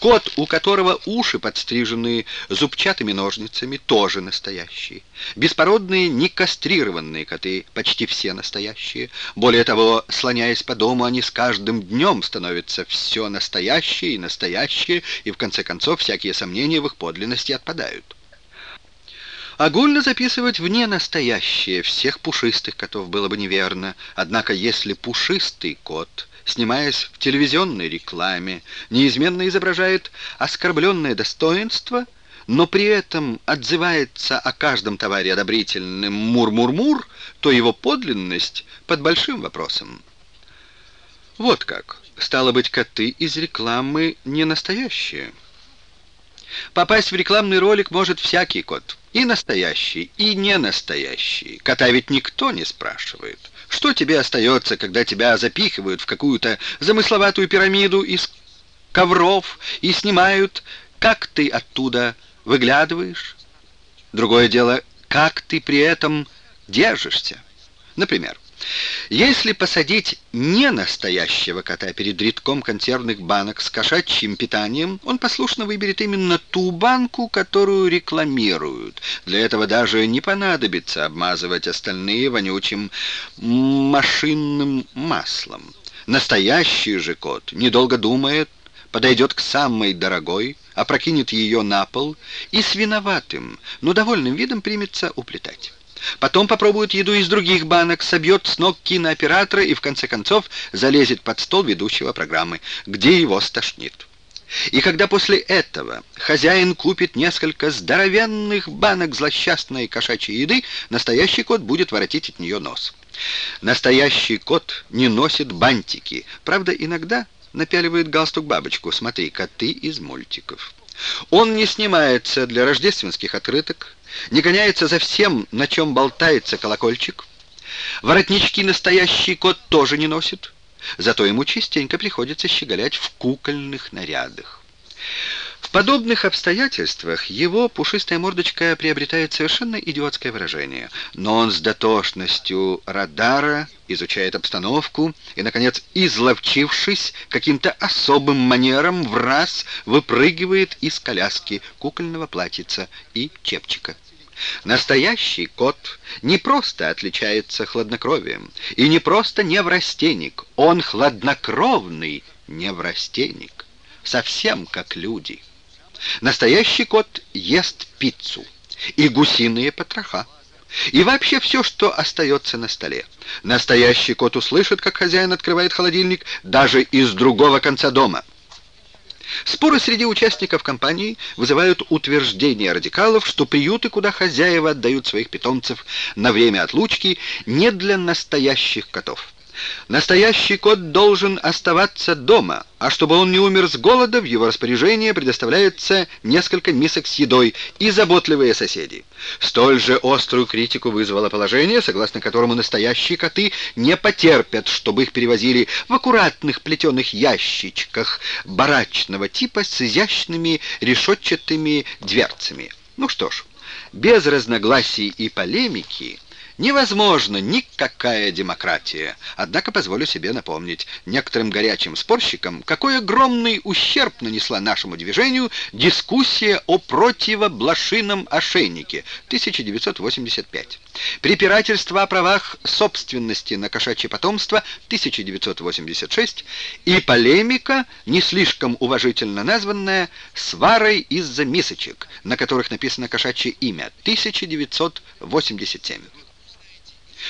Кот, у которого уши подстрижены зубчатыми ножницами, тоже настоящий. Беспородные, некастрированные коты, почти все настоящие. Более того, слоняясь по дому, они с каждым днем становятся все настоящие и настоящие, и в конце концов всякие сомнения в их подлинности отпадают. Огульно записывать вне настоящее всех пушистых котов было бы неверно. Однако, если пушистый кот, снимаясь в телевизионной рекламе, неизменно изображает оскорбленное достоинство, но при этом отзывается о каждом товаре одобрительным «мур-мур-мур», то его подлинность под большим вопросом. Вот как. Стало быть, коты из рекламы не настоящие. Попасть в рекламный ролик может всякий кот. И настоящий, и не настоящий. Кота ведь никто не спрашивает. Что тебе остается, когда тебя запихивают в какую-то замысловатую пирамиду из ковров и снимают, как ты оттуда выглядываешь? Другое дело, как ты при этом держишься. Например, если посадить не настоящего кота перед рядком консервных банок с кошачьим питанием, он послушно выберет именно ту банку, которую рекламируют. Для этого даже не понадобится обмазывать остальные вонючим машинным маслом. Настоящий же кот, недолго думает, подойдет к самой дорогой, опрокинет ее на пол и с виноватым, но довольным видом примется уплетать. Потом попробует еду из других банок, собьет с ног кинооператора и в конце концов залезет под стол ведущего программы, где его стошнит. И когда после этого хозяин купит несколько здоровенных банок злосчастной кошачьей еды, настоящий кот будет воротить от нее нос. Настоящий кот не носит бантики. Правда, иногда напяливает галстук-бабочку. Смотри, коты из мультиков. Он не снимается для рождественских открыток, не гоняется за всем, на чем болтается колокольчик. Воротнички настоящий кот тоже не носит, зато ему частенько приходится щеголять в кукольных нарядах. В подобных обстоятельствах его пушистая мордочка приобретает совершенно идиотское выражение, но он с дотошностью радара изучает обстановку и, наконец, изловчившись каким-то особым манером, в раз выпрыгивает из коляски кукольного платьица и чепчика. Настоящий кот не просто отличается хладнокровием и не просто неврастенник, он хладнокровный неврастенник, совсем как люди. Настоящий кот ест пиццу и гусиные потроха. И вообще все, что остается на столе. Настоящий кот услышит, как хозяин открывает холодильник даже из другого конца дома. Споры среди участников кампании вызывают утверждение радикалов, что приюты, куда хозяева отдают своих питомцев на время отлучки, не для настоящих котов. Настоящий кот должен оставаться дома, а чтобы он не умер с голода, в его распоряжение предоставляется несколько мисок с едой и заботливые соседи. Столь же острую критику вызвало положение, согласно которому настоящие коты не потерпят, чтобы их перевозили в аккуратных плетеных ящичках барачного типа с изящными решетчатыми дверцами. Ну что ж, без разногласий и полемики Невозможно никакая демократия. Однако позволю себе напомнить некоторым горячим спорщикам, какой огромный ущерб нанесла нашему движению дискуссия о противоблошином ошейнике 1985. Препирательство о правах собственности на кошачье потомство 1986 и полемика, не слишком уважительно названная «сварой из-за мисочек», на которых написано кошачье имя 1987.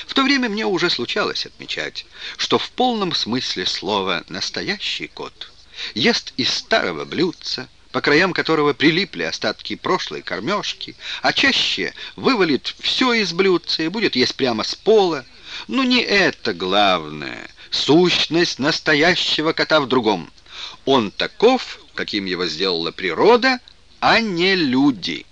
В то время мне уже случалось отмечать, что в полном смысле слова «настоящий кот» ест из старого блюдца, по краям которого прилипли остатки прошлой кормежки, а чаще вывалит все из блюдца и будет есть прямо с пола. Но не это главное. Сущность настоящего кота в другом. Он таков, каким его сделала природа, а не люди.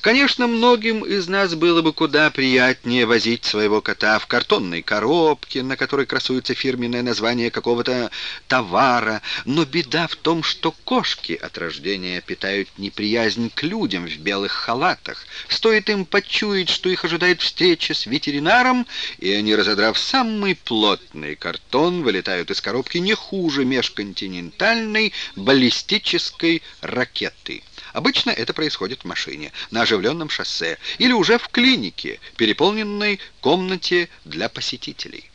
Конечно, многим из нас было бы куда приятнее возить своего кота в картонной коробке, на которой красуется фирменное название какого-то товара, но беда в том, что кошки от рождения питают неприязнь к людям в белых халатах. Стоит им почуять, что их ожидает встреча с ветеринаром, и они, разодрав самый плотный картон, вылетают из коробки не хуже межконтинентальной баллистической ракеты. Обычно это происходит в машине, на оживленном шоссе или уже в клинике, переполненной комнате для посетителей.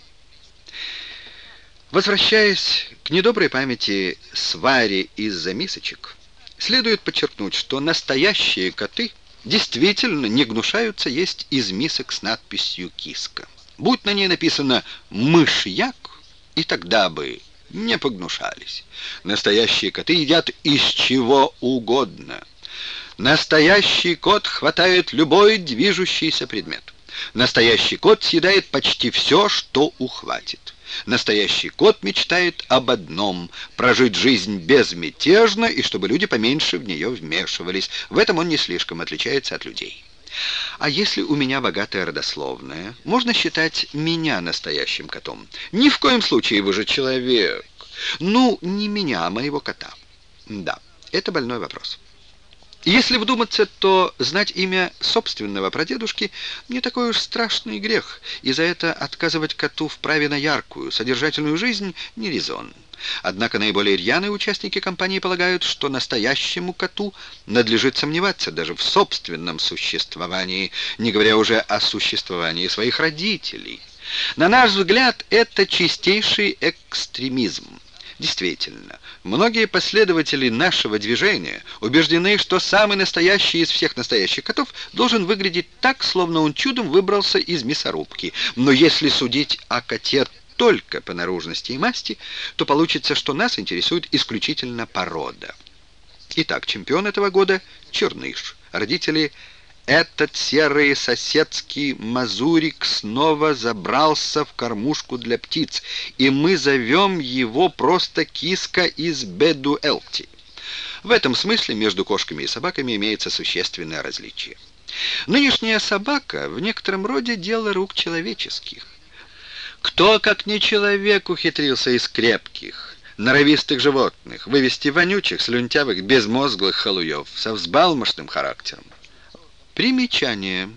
Возвращаясь к недоброй памяти свари из-за мисочек, следует подчеркнуть, что настоящие коты действительно не гнушаются есть из мисок с надписью «киска». Будь на ней написано «мышьяк», и тогда бы не погнушались. Настоящие коты едят из чего угодно. Настоящий кот хватает любой движущийся предмет. Настоящий кот съедает почти все, что ухватит. Настоящий кот мечтает об одном — прожить жизнь безмятежно и чтобы люди поменьше в нее вмешивались. В этом он не слишком отличается от людей. А если у меня богатая родословная, можно считать меня настоящим котом. Ни в коем случае вы же человек. Ну, не меня, а моего кота. Да, это больной вопрос. Если вдуматься, то знать имя собственного прадедушки не такой уж страшный грех, и за это отказывать коту в праве на яркую, содержательную жизнь не резон. Однако наиболее рьяные участники кампании полагают, что настоящему коту надлежит сомневаться даже в собственном существовании, не говоря уже о существовании своих родителей. На наш взгляд, это чистейший экстремизм. Действительно, многие последователи нашего движения убеждены, что самый настоящий из всех настоящих котов должен выглядеть так, словно он чудом выбрался из мясорубки. Но если судить о коте только по наружности и масти, то получится, что нас интересует исключительно порода. Итак, чемпион этого года — Черныш. Родители этот серый соседский мазурик снова забрался в кормушку для птиц, и мы зовем его просто киска из Бедуэлти. В этом смысле между кошками и собаками имеется существенное различие. Нынешняя собака в некотором роде дело рук человеческих. Кто, как не человек, ухитрился из крепких, норовистых животных вывести вонючих, слюнтявых, безмозглых халуев со взбалмошным характером? Примечание.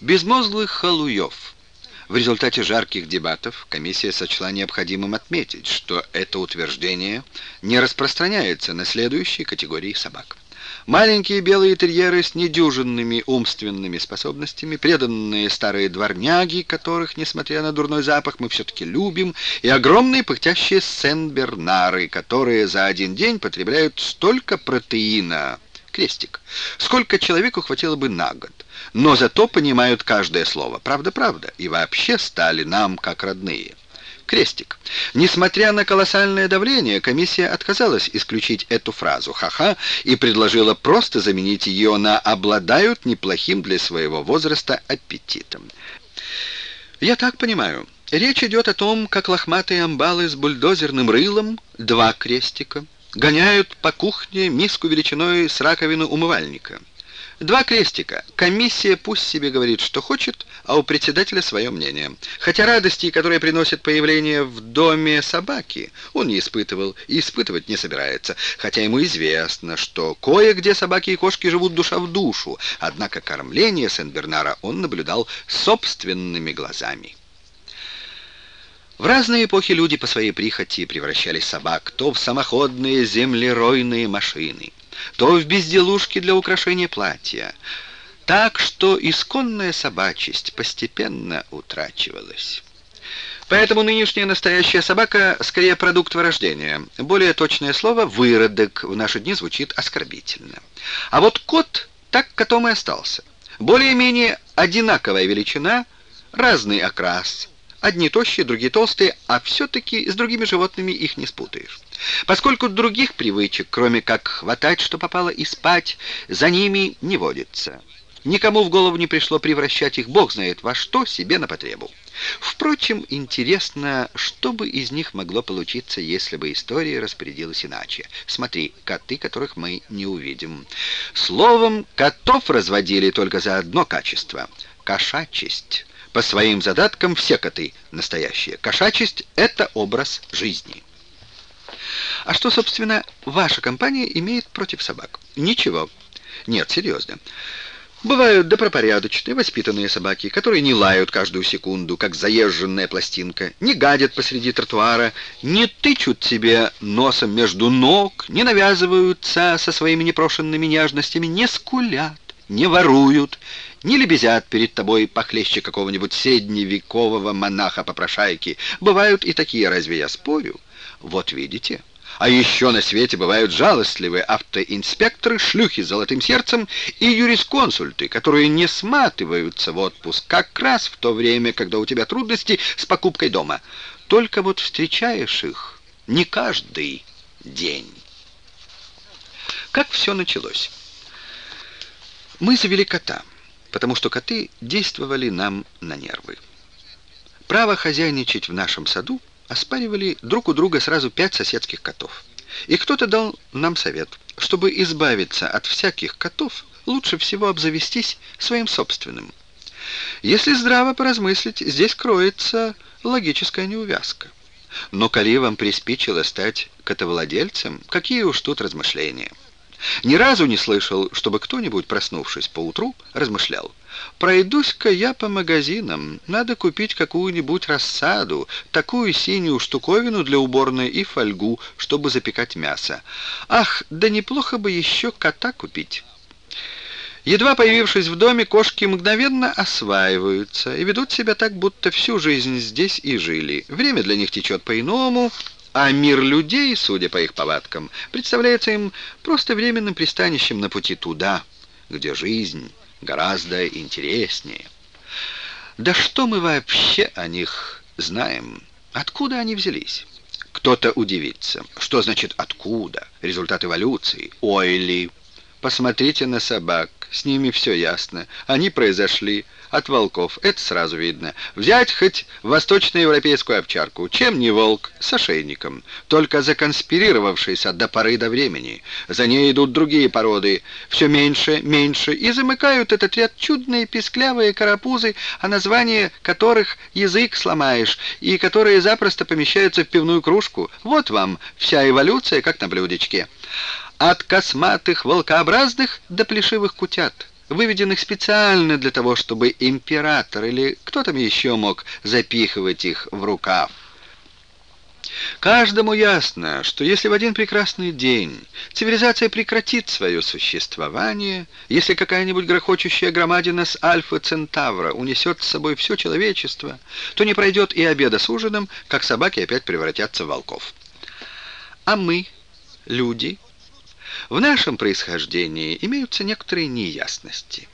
Безмозглых халуев. В результате жарких дебатов комиссия сочла необходимым отметить, что это утверждение не распространяется на следующие категории собак. Маленькие белые терьеры с недюжинными умственными способностями, преданные старые дворняги, которых, несмотря на дурной запах, мы все-таки любим, и огромные пыхтящие сен-бернары, которые за один день потребляют столько протеина, крестик. Сколько человеку хватило бы на год. Но зато понимают каждое слово. Правда-правда. И вообще стали нам как родные. Крестик. Несмотря на колоссальное давление, комиссия отказалась исключить эту фразу «ха-ха» и предложила просто заменить ее на «обладают неплохим для своего возраста аппетитом». Я так понимаю, речь идет о том, как лохматые амбалы с бульдозерным рылом, два крестика, гоняют по кухне миску величиной с раковину умывальника. Два крестика. Комиссия пусть себе говорит, что хочет, а у председателя свое мнение. Хотя радости, которые приносит появление в доме собаки, он не испытывал и испытывать не собирается, хотя ему известно, что кое-где собаки и кошки живут душа в душу, однако кормление Сен-Бернара он наблюдал собственными глазами. В разные эпохи люди по своей прихоти превращали собак то в самоходные землеройные машины, то в безделушки для украшения платья, так что исконная собачесть постепенно утрачивалась. Поэтому нынешняя настоящая собака скорее продукт вырождения. Более точное слово «выродок» в наши дни звучит оскорбительно. А вот кот так котом и остался. Более-менее одинаковая величина, разный окрас – Одни тощие, другие толстые, а все-таки с другими животными их не спутаешь. Поскольку других привычек, кроме как хватать, что попало, и спать, за ними не водится. Никому в голову не пришло превращать их, бог знает во что, себе на потребу. Впрочем, интересно, что бы из них могло получиться, если бы история распорядилась иначе. Смотри, коты, которых мы не увидим. Словом, котов разводили только за одно качество — кошачесть. По своим задаткам все коты настоящие. Кошачесть — это образ жизни. А что, собственно, ваша компания имеет против собак? Ничего. Нет, серьезно. Бывают добропорядочные, воспитанные собаки, которые не лают каждую секунду, как заезженная пластинка, не гадят посреди тротуара, не тычут себе носом между ног, не навязываются со своими непрошенными нежностями, не скулят, не воруют, не лебезят перед тобой похлеще какого-нибудь средневекового монаха-попрошайки. Бывают и такие, разве я спорю? Вот видите... А еще на свете бывают жалостливые автоинспекторы, шлюхи с золотым сердцем и юрисконсульты, которые не сматываются в отпуск как раз в то время, когда у тебя трудности с покупкой дома. Только вот встречаешь их не каждый день. Как все началось? Мы завели кота, потому что коты действовали нам на нервы. Право хозяйничать в нашем саду оспаривали друг у друга сразу пять соседских котов. И кто-то дал нам совет, чтобы избавиться от всяких котов, лучше всего обзавестись своим собственным. Если здраво поразмыслить, здесь кроется логическая неувязка. Но коли вам приспичило стать котовладельцем, какие уж тут размышления. Ни разу не слышал, чтобы кто-нибудь, проснувшись поутру, размышлял. «Пройдусь-ка я по магазинам. Надо купить какую-нибудь рассаду, такую синюю штуковину для уборной и фольгу, чтобы запекать мясо. Ах, да неплохо бы еще кота купить». Едва появившись в доме, кошки мгновенно осваиваются и ведут себя так, будто всю жизнь здесь и жили. Время для них течет по-иному, а мир людей, судя по их повадкам, представляется им просто временным пристанищем на пути туда, где жизнь гораздо интереснее. Да что мы вообще о них знаем? Откуда они взялись? Кто-то удивится. Что значит «откуда»? Результат эволюции. Ой ли... Посмотрите на собак, с ними все ясно. Они произошли от волков, это сразу видно. Взять хоть восточноевропейскую овчарку, чем не волк, с ошейником, только законспирировавшийся до поры до времени. За ней идут другие породы, все меньше, меньше, и замыкают этот ряд чудные писклявые карапузы, о названии которых язык сломаешь, и которые запросто помещаются в пивную кружку. Вот вам вся эволюция, как на блюдечке от косматых волкообразных до плешивых кутят, выведенных специально для того, чтобы император или кто там еще мог запихивать их в рукав. Каждому ясно, что если в один прекрасный день цивилизация прекратит свое существование, если какая-нибудь грохочущая громадина с Альфа-Центавра унесет с собой все человечество, то не пройдет и обеда с ужином, как собаки опять превратятся в волков. А мы, люди, в нашем происхождении имеются некоторые неясности.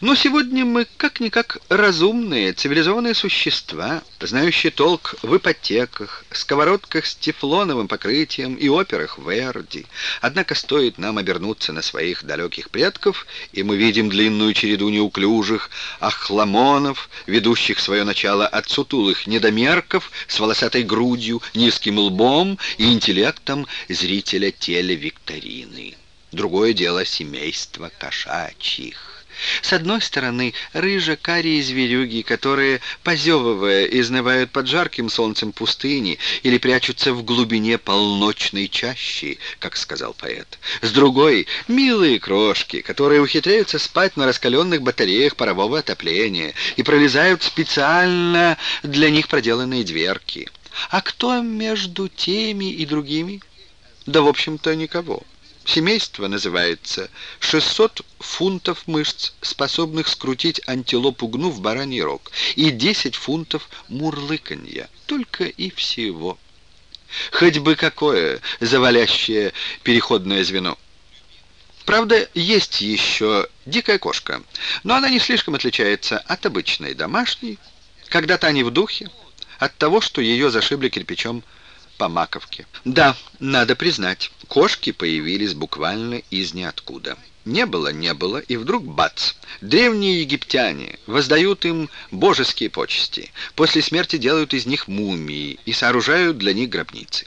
Но сегодня мы как-никак разумные, цивилизованные существа, знающие толк в ипотеках, сковородках с тефлоновым покрытием и операх Верди. Однако стоит нам обернуться на своих далеких предков, и мы видим длинную череду неуклюжих ахламонов, ведущих свое начало от сутулых недомерков с волосатой грудью, низким лбом и интеллектом зрителя телевикторины. Другое дело семейство кошачьих. С одной стороны, рыжо-карие зверюги, которые, позевывая, изнывают под жарким солнцем пустыни или прячутся в глубине полночной чащи, как сказал поэт. С другой, милые крошки, которые ухитряются спать на раскаленных батареях парового отопления и пролезают специально для них проделанные дверки. А кто между теми и другими? Да, в общем-то, никого. Семейство называется 600 фунтов мышц, способных скрутить антилопу гну в бараний рог, и 10 фунтов мурлыканья. Только и всего. Хоть бы какое завалящее переходное звено. Правда, есть еще дикая кошка, но она не слишком отличается от обычной домашней, когда-то они в духе, от того, что ее зашибли кирпичом по маковке. Да, надо признать, кошки появились буквально из ниоткуда. Не было, не было, и вдруг бац! Древние египтяне воздают им божеские почести, после смерти делают из них мумии и сооружают для них гробницы.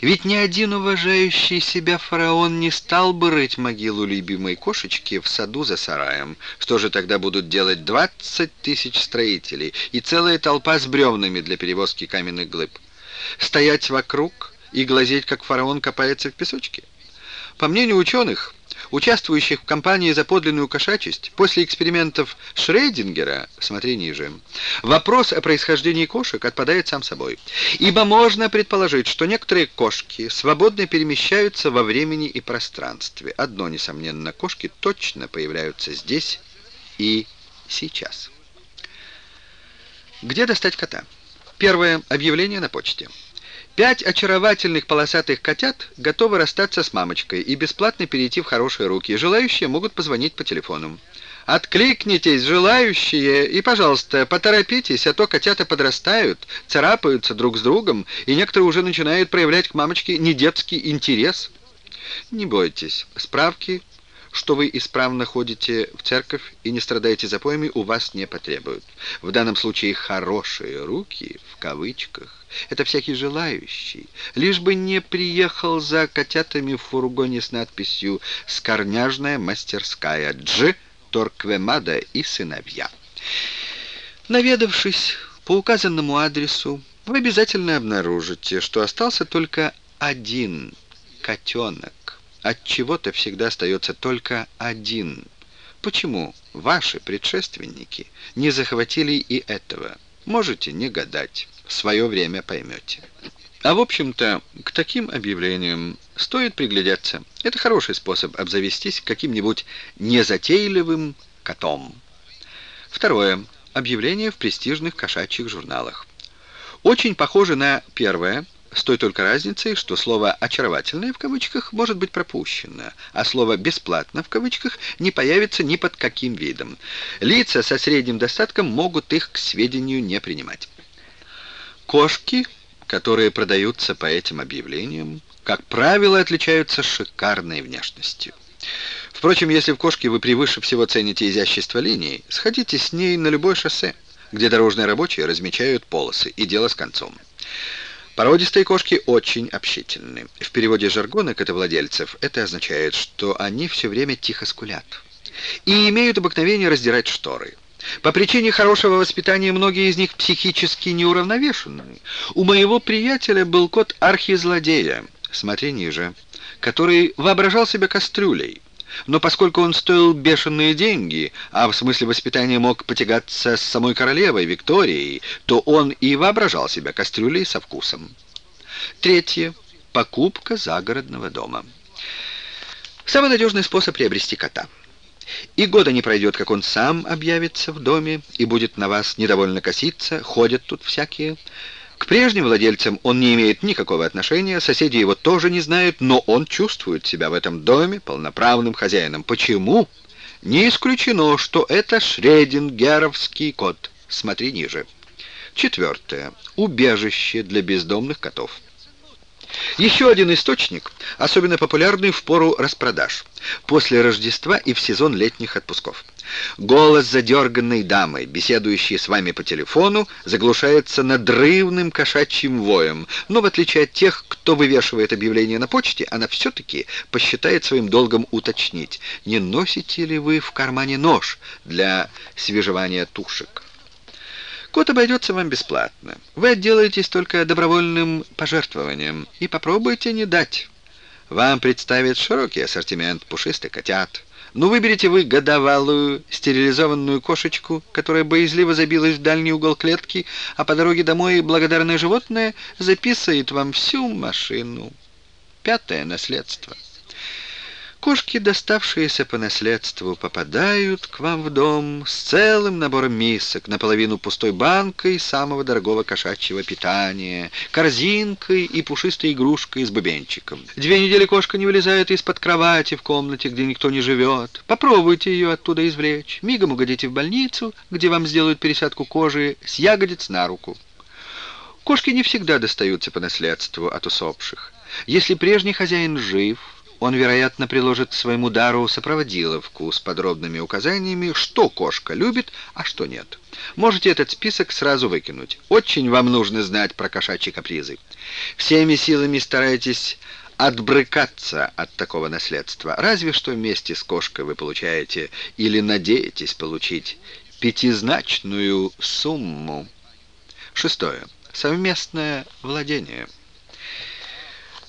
Ведь ни один уважающий себя фараон не стал бы рыть могилу любимой кошечки в саду за сараем. Что же тогда будут делать 20 тысяч строителей и целая толпа с бревнами для перевозки каменных глыб? Стоять вокруг и глазеть, как фараон копается в песочке? По мнению ученых, участвующих в кампании за подлинную кошачесть, после экспериментов Шрейдингера, смотри ниже, вопрос о происхождении кошек отпадает сам собой. Ибо можно предположить, что некоторые кошки свободно перемещаются во времени и пространстве. Одно, несомненно, кошки точно появляются здесь и сейчас. Где достать кота? Первое. Объявление на почте. Пять очаровательных полосатых котят готовы расстаться с мамочкой и бесплатно перейти в хорошие руки. Желающие могут позвонить по телефону. Откликнитесь, желающие, и, пожалуйста, поторопитесь, а то котята подрастают, царапаются друг с другом, и некоторые уже начинают проявлять к мамочке недетский интерес. Не бойтесь, справки что вы исправно ходите в церковь и не страдаете запоями, у вас не потребуют. В данном случае «хорошие руки» в кавычках — это всякий желающий, лишь бы не приехал за котятами в фургоне с надписью «Скорняжная мастерская Дж. Торквемада и сыновья». Наведавшись по указанному адресу, вы обязательно обнаружите, что остался только один котенок. От чего-то всегда остается только один. Почему ваши предшественники не захватили и этого? Можете не гадать. В свое время поймете. А в общем-то, к таким объявлениям стоит приглядеться. Это хороший способ обзавестись каким-нибудь незатейливым котом. Второе. Объявление в престижных кошачьих журналах. Очень похоже на первое – с той только разницей, что слово «очаровательное» в кавычках может быть пропущено, а слово «бесплатно» в кавычках не появится ни под каким видом. Лица со средним достатком могут их к сведению не принимать. Кошки, которые продаются по этим объявлениям, как правило, отличаются шикарной внешностью. Впрочем, если в кошке вы превыше всего цените изящество линий, сходите с ней на любое шоссе, где дорожные рабочие размечают полосы, и дело с концом. Породистые кошки очень общительны. В переводе жаргона котовладельцев это означает, что они все время тихо скулят. И имеют обыкновение раздирать шторы. По причине хорошего воспитания многие из них психически неуравновешенные. У моего приятеля был кот архизлодея, смотри ниже, который воображал себя кастрюлей. Но поскольку он стоил бешеные деньги, а в смысле воспитания мог потягаться с самой королевой Викторией, то он и воображал себя кастрюлей со вкусом. Третье. Покупка загородного дома. Самый надежный способ приобрести кота. И года не пройдет, как он сам объявится в доме и будет на вас недовольно коситься, ходят тут всякие. К прежним владельцам он не имеет никакого отношения, соседи его тоже не знают, но он чувствует себя в этом доме полноправным хозяином. Почему? Не исключено, что это шредингеровский кот. Смотри ниже. Четвертое. Убежище для бездомных котов. Еще один источник, особенно популярный в пору распродаж, после Рождества и в сезон летних отпусков. Голос задерганной дамы, беседующей с вами по телефону, заглушается надрывным кошачьим воем, но в отличие от тех, кто вывешивает объявление на почте, она все-таки посчитает своим долгом уточнить, не носите ли вы в кармане нож для свежевания тушек. Кот обойдется вам бесплатно. Вы отделаетесь только добровольным пожертвованием и попробуйте не дать. Вам представит широкий ассортимент пушистых котят. Ну, выберите вы годовалую стерилизованную кошечку, которая боязливо забилась в дальний угол клетки, а по дороге домой благодарное животное записывает вам всю машину. Пятое наследство. Кошки, доставшиеся по наследству, попадают к вам в дом с целым набором мисок, наполовину пустой банкой самого дорогого кошачьего питания, корзинкой и пушистой игрушкой с бубенчиком. Две недели кошка не вылезает из-под кровати в комнате, где никто не живет. Попробуйте ее оттуда извлечь. Мигом угодите в больницу, где вам сделают пересадку кожи с ягодиц на руку. Кошки не всегда достаются по наследству от усопших. Если прежний хозяин жив, он, вероятно, приложит к своему дару сопроводиловку с подробными указаниями, что кошка любит, а что нет. Можете этот список сразу выкинуть. Очень вам нужно знать про кошачьи капризы. Всеми силами старайтесь отбрыкаться от такого наследства. Разве что вместе с кошкой вы получаете или надеетесь получить пятизначную сумму. Шестое. Совместное владение.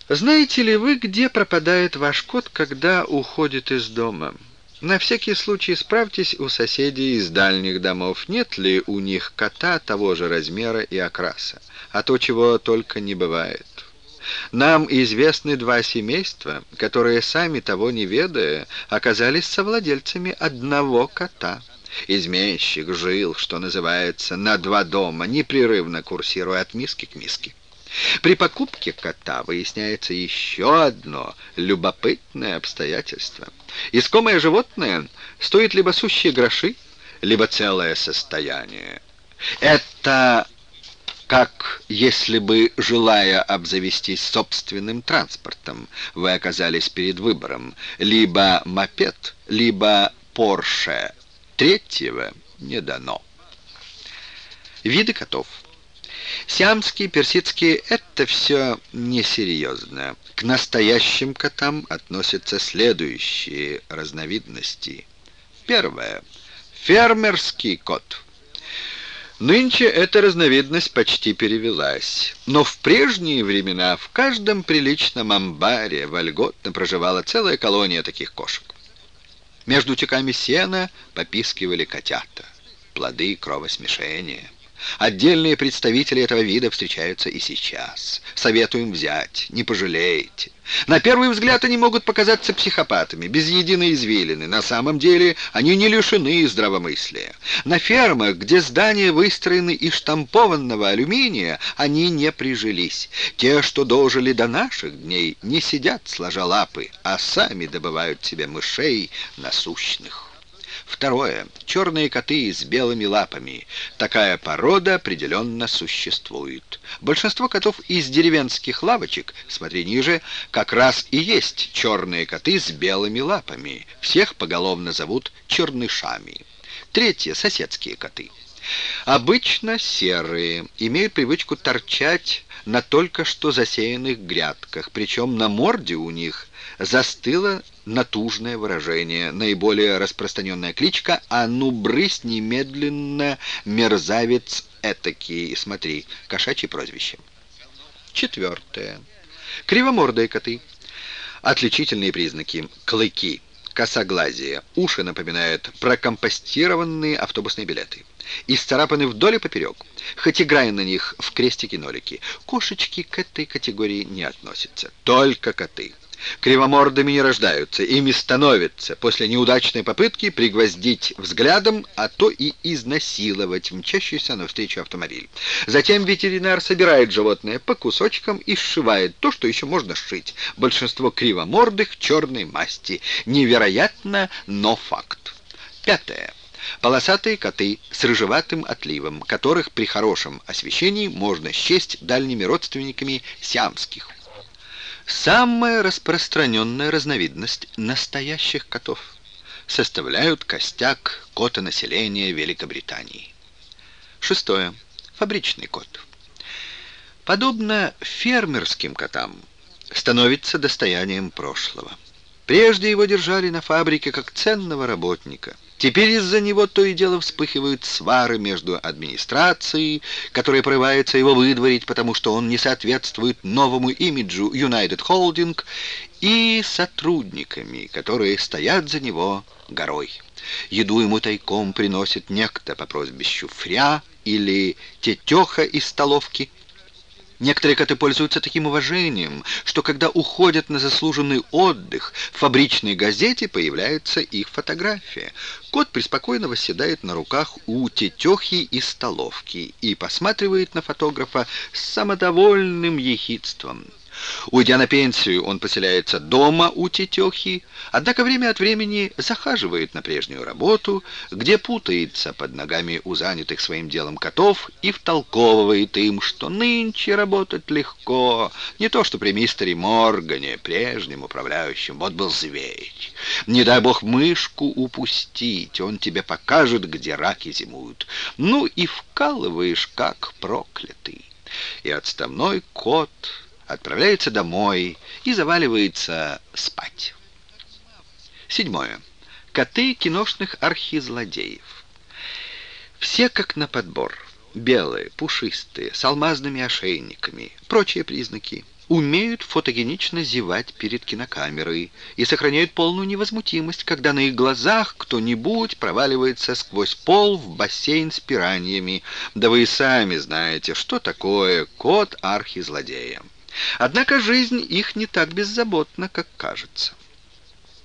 Знаете ли вы, где пропадает ваш кот, когда уходит из дома? На всякий случай справьтесь у соседей из дальних домов, нет ли у них кота того же размера и окраса, а то, чего только не бывает. Нам известны два семейства, которые, сами того не ведая, оказались совладельцами одного кота. Изменщик жил, что называется, на два дома, непрерывно курсируя от миски к миске. При покупке кота выясняется еще одно любопытное обстоятельство. Искомое животное стоит либо сущие гроши, либо целое состояние. Это как если бы, желая обзавестись собственным транспортом, вы оказались перед выбором либо мопед, либо Порше. Третьего не дано. Виды котов. Сиамские, персидские — это все несерьезно. К настоящим котам относятся следующие разновидности. Первое. Фермерский кот. Нынче эта разновидность почти перевелась, но в прежние времена в каждом приличном амбаре вольготно проживала целая колония таких кошек. Между тюками сена попискивали котята, плоды кровосмешения. Отдельные представители этого вида встречаются и сейчас. Советуем взять, не пожалеете. На первый взгляд они могут показаться психопатами, без единой извилины. На самом деле они не лишены здравомыслия. На фермах, где здания выстроены из штампованного алюминия, они не прижились. Те, что дожили до наших дней, не сидят сложа лапы, а сами добывают себе мышей насущных. Второе. Черные коты с белыми лапами. Такая порода определенно существует. Большинство котов из деревенских лавочек, смотри ниже, как раз и есть черные коты с белыми лапами. Всех поголовно зовут чернышами. Третье. Соседские коты. Обычно серые, имеют привычку торчать на только что засеянных грядках, причем на морде у них застыло натужное выражение, наиболее распространенная кличка «А ну брысь немедленно, мерзавец этакий!» Смотри, кошачье прозвище. Четвертое. Кривомордые коты. Отличительные признаки. Клыки. Косоглазие. Уши напоминают прокомпостированные автобусные билеты. Исцарапаны вдоль и поперек. Хоть играя на них в крестики-нолики. Кошечки к этой категории не относятся. Только коты. Кривомордами не рождаются, ими становятся после неудачной попытки пригвоздить взглядом, а то и изнасиловать мчащийся навстречу автомобиль. Затем ветеринар собирает животное по кусочкам и сшивает то, что еще можно сшить. Большинство кривомордых черной масти. Невероятно, но факт. Пятое. Полосатые коты с рыжеватым отливом, которых при хорошем освещении можно счесть дальними родственниками сиамских. Самая распространенная разновидность настоящих котов составляют костяк котонаселения Великобритании. Шестое. Фабричный кот. Подобно фермерским котам, становится достоянием прошлого. Прежде его держали на фабрике как ценного работника – Теперь из-за него то и дело вспыхивают свары между администрацией, которая порывается его выдворить, потому что он не соответствует новому имиджу United Holding, и сотрудниками, которые стоят за него горой. Еду ему тайком приносит некто по прозвищу Фря или Тетеха из столовки – Некоторые коты пользуются таким уважением, что когда уходят на заслуженный отдых, в фабричной газете появляется их фотография. Кот преспокойно восседает на руках у тетехи из столовки и посматривает на фотографа с самодовольным ехидством. Уйдя на пенсию, он поселяется дома у тетехи, однако время от времени захаживает на прежнюю работу, где путается под ногами у занятых своим делом котов и втолковывает им, что нынче работать легко, не то что при мистере Моргане, прежнем управляющем, вот был зверь. Не дай бог мышку упустить, он тебе покажет, где раки зимуют. Ну и вкалываешь, как проклятый. И отставной кот отправляется домой и заваливается спать. Седьмое. Коты киношных архизлодеев. Все как на подбор. Белые, пушистые, с алмазными ошейниками, прочие признаки. Умеют фотогенично зевать перед кинокамерой и сохраняют полную невозмутимость, когда на их глазах кто-нибудь проваливается сквозь пол в бассейн с пираньями. Да вы и сами знаете, что такое кот архизлодея. Однако жизнь их не так беззаботна, как кажется.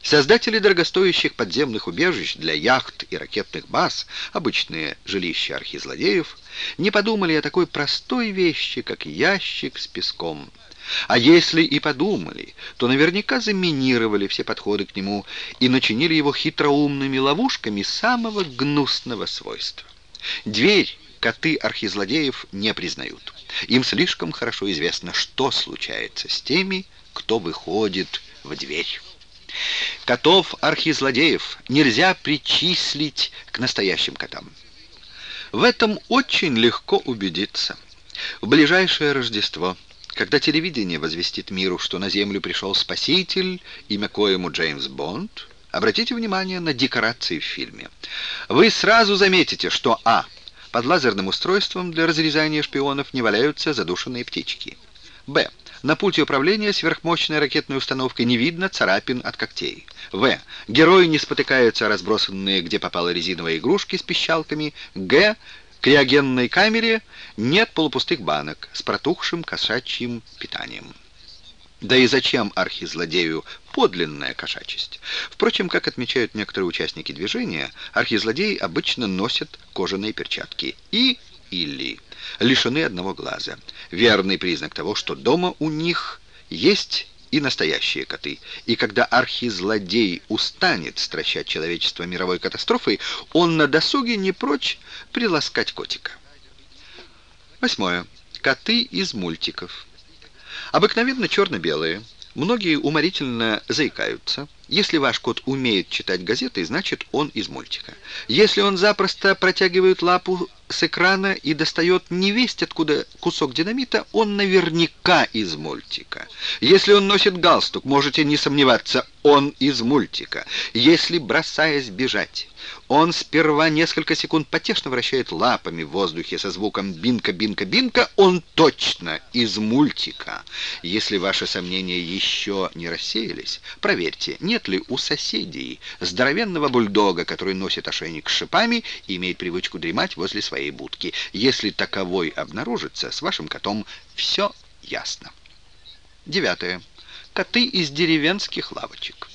Создатели дорогостоящих подземных убежищ для яхт и ракетных баз, обычные жилища архизлодеев, не подумали о такой простой вещи, как ящик с песком. А если и подумали, то наверняка заминировали все подходы к нему и начинили его хитроумными ловушками самого гнусного свойства. Дверь коты архизлодеев не признают. Им слишком хорошо известно, что случается с теми, кто выходит в дверь. Котов архизлодеев нельзя причислить к настоящим котам. В этом очень легко убедиться. В ближайшее Рождество, когда телевидение возвестит миру, что на Землю пришел Спаситель, имя коему Джеймс Бонд, обратите внимание на декорации в фильме. Вы сразу заметите, что А – под лазерным устройством для разрезания шпионов не валяются задушенные птички. Б. На пульте управления сверхмощной ракетной установкой не видно царапин от когтей. В. Герои не спотыкаются о разбросанные, где попало резиновые игрушки с пищалками. Г. Криогенной камере нет полупустых банок с протухшим кошачьим питанием. Да и зачем архизлодею подлинная кошачесть? Впрочем, как отмечают некоторые участники движения, архизлодеи обычно носят кожаные перчатки и или лишены одного глаза. Верный признак того, что дома у них есть и настоящие коты. И когда архизлодей устанет стращать человечество мировой катастрофой, он на досуге не прочь приласкать котика. Восьмое. Коты из мультиков. Обыкновенно черно-белые. Многие уморительно заикаются. Если ваш кот умеет читать газеты, значит он из мультика. Если он запросто протягивает лапу с экрана и достает невесть откуда кусок динамита, он наверняка из мультика. Если он носит галстук, можете не сомневаться, он из мультика. Если, бросаясь бежать, он сперва несколько секунд потешно вращает лапами в воздухе со звуком «бинка-бинка-бинка», он точно из мультика. Если ваши сомнения еще не рассеялись, проверьте, нет ли у соседей здоровенного бульдога, который носит ошейник с шипами и имеет привычку дремать возле своей будки. Если таковой обнаружится, с вашим котом все ясно. Девятое. Коты из деревенских лавочек.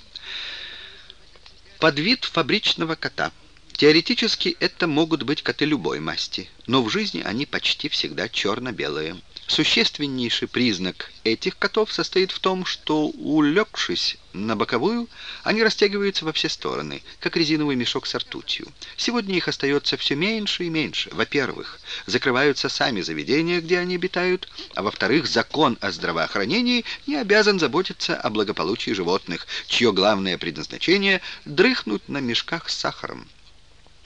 Подвид фабричного кота. Теоретически это могут быть коты любой масти, но в жизни они почти всегда черно-белые. Существеннейший признак этих котов состоит в том, что, улегшись на боковую, они растягиваются во все стороны, как резиновый мешок с ртутью. Сегодня их остается все меньше и меньше. Во-первых, закрываются сами заведения, где они обитают, а во-вторых, закон о здравоохранении не обязан заботиться о благополучии животных, чье главное предназначение – дрыхнуть на мешках с сахаром.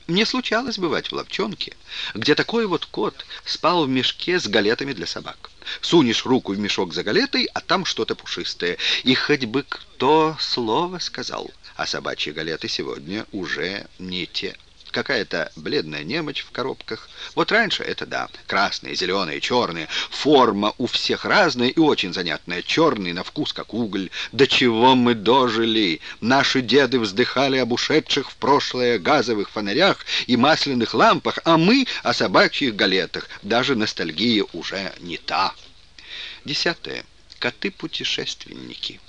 Мне случалось бывать в ловчонке, где такой вот кот спал в мешке с галетами для собак. Сунешь руку в мешок за галетой, а там что-то пушистое. И хоть бы кто слово сказал, а собачьи галеты сегодня уже не те какая-то бледная немочь в коробках. Вот раньше это да, красные, зеленые, черные. Форма у всех разная и очень занятная. Черный на вкус, как уголь. До чего мы дожили? Наши деды вздыхали об ушедших в прошлое газовых фонарях и масляных лампах, а мы о собачьих галетах. Даже ностальгия уже не та. Десятое. Коты-путешественники.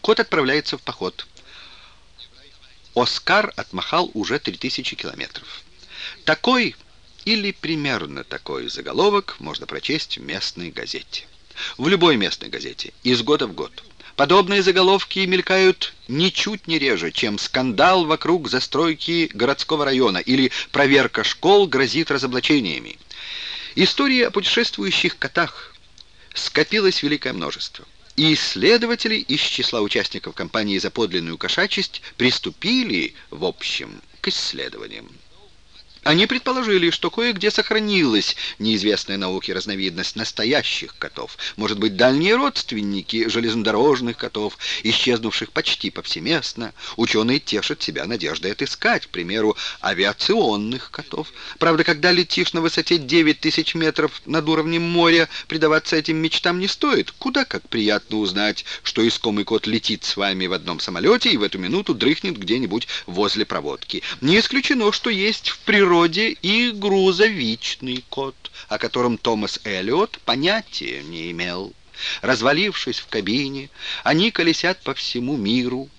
Кот отправляется в поход. Оскар отмахал уже 3000 километров. Такой или примерно такой заголовок можно прочесть в местной газете. в любой местной газете, из года в год. Подобные заголовки мелькают ничуть не реже, чем скандал вокруг застройки городского района или проверка школ грозит разоблачениями. Истории о путешествующих котах скопилось великое множество. И исследователи из числа участников кампании за подлинную кошачесть приступили, в общем, к исследованиям. Они предположили, что кое-где сохранилась неизвестная науке разновидность настоящих котов, может быть, дальние родственники железнодорожных котов, исчезнувших почти повсеместно. Ученые тешат себя надеждой отыскать, к примеру, авиационных котов. Правда, когда летишь на высоте 9 тысяч метров над уровнем моря, предаваться этим мечтам не стоит. Куда как приятно узнать, что искомый кот летит с вами в одном самолете и в эту минуту дрыхнет где-нибудь возле проводки. Не исключено, что есть в природе природе и грузовичный кот, о котором Томас Эллиот понятия не имел. Развалившись в кабине, они колесят по всему миру.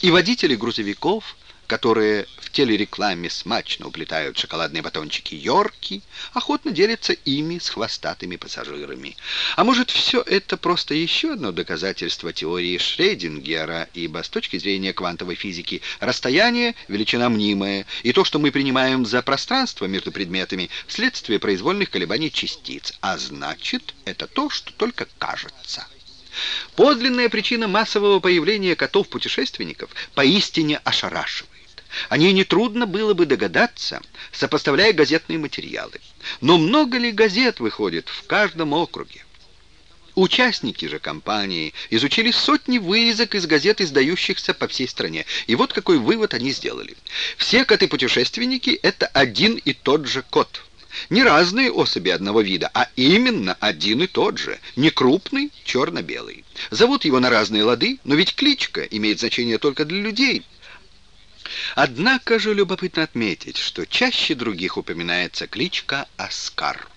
И водители грузовиков которые телерекламе смачно уплетают шоколадные батончики Йорки, охотно делятся ими с хвостатыми пассажирами. А может, все это просто еще одно доказательство теории Шрёдингера, ибо с точки зрения квантовой физики расстояние — величина мнимая, и то, что мы принимаем за пространство между предметами, вследствие произвольных колебаний частиц, а значит, это то, что только кажется. Подлинная причина массового появления котов-путешественников поистине ошарашивает. О ней нетрудно было бы догадаться, сопоставляя газетные материалы. Но много ли газет выходит в каждом округе? Участники же компании изучили сотни вырезок из газет, издающихся по всей стране. И вот какой вывод они сделали. Все коты-путешественники — это один и тот же кот. Не разные особи одного вида, а именно один и тот же. Не крупный, черно-белый. Зовут его на разные лады, но ведь кличка имеет значение только для людей — Однако же любопытно отметить, что чаще других упоминается кличка Оскар.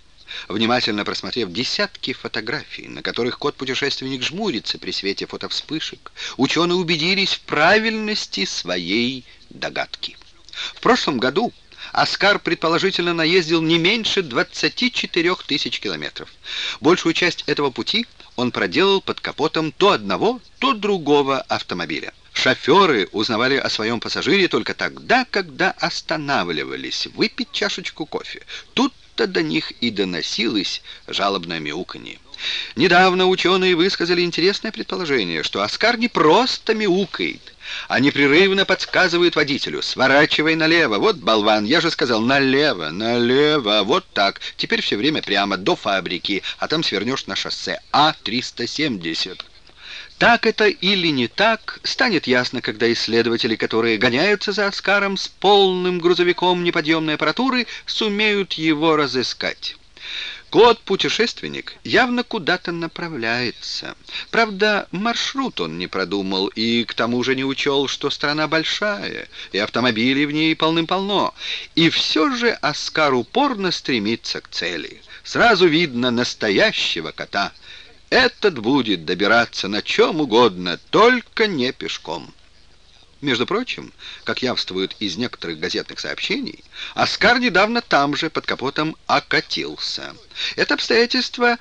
Внимательно просмотрев десятки фотографий, на которых кот-путешественник жмурится при свете фотовспышек, ученые убедились в правильности своей догадки. В прошлом году Оскар предположительно наездил не меньше 24 тысяч километров. Большую часть этого пути он проделал под капотом то одного, то другого автомобиля. Шоферы узнавали о своем пассажире только тогда, когда останавливались выпить чашечку кофе. Тут-то до них и доносилось жалобное мяуканье. Недавно ученые высказали интересное предположение, что Оскар не просто мяукает, а непрерывно подсказывает водителю «Сворачивай налево, вот болван, я же сказал налево, налево, вот так, теперь все время прямо до фабрики, а там свернешь на шоссе А-370». Так это или не так, станет ясно, когда исследователи, которые гоняются за Оскаром с полным грузовиком неподъемной аппаратуры, сумеют его разыскать. Кот-путешественник явно куда-то направляется. Правда, маршрут он не продумал и к тому же не учел, что страна большая, и автомобилей в ней полным-полно. И все же Оскар упорно стремится к цели. Сразу видно настоящего кота — этот будет добираться на чем угодно, только не пешком. Между прочим, как явствует из некоторых газетных сообщений, Оскар недавно там же под капотом окатился. Это обстоятельство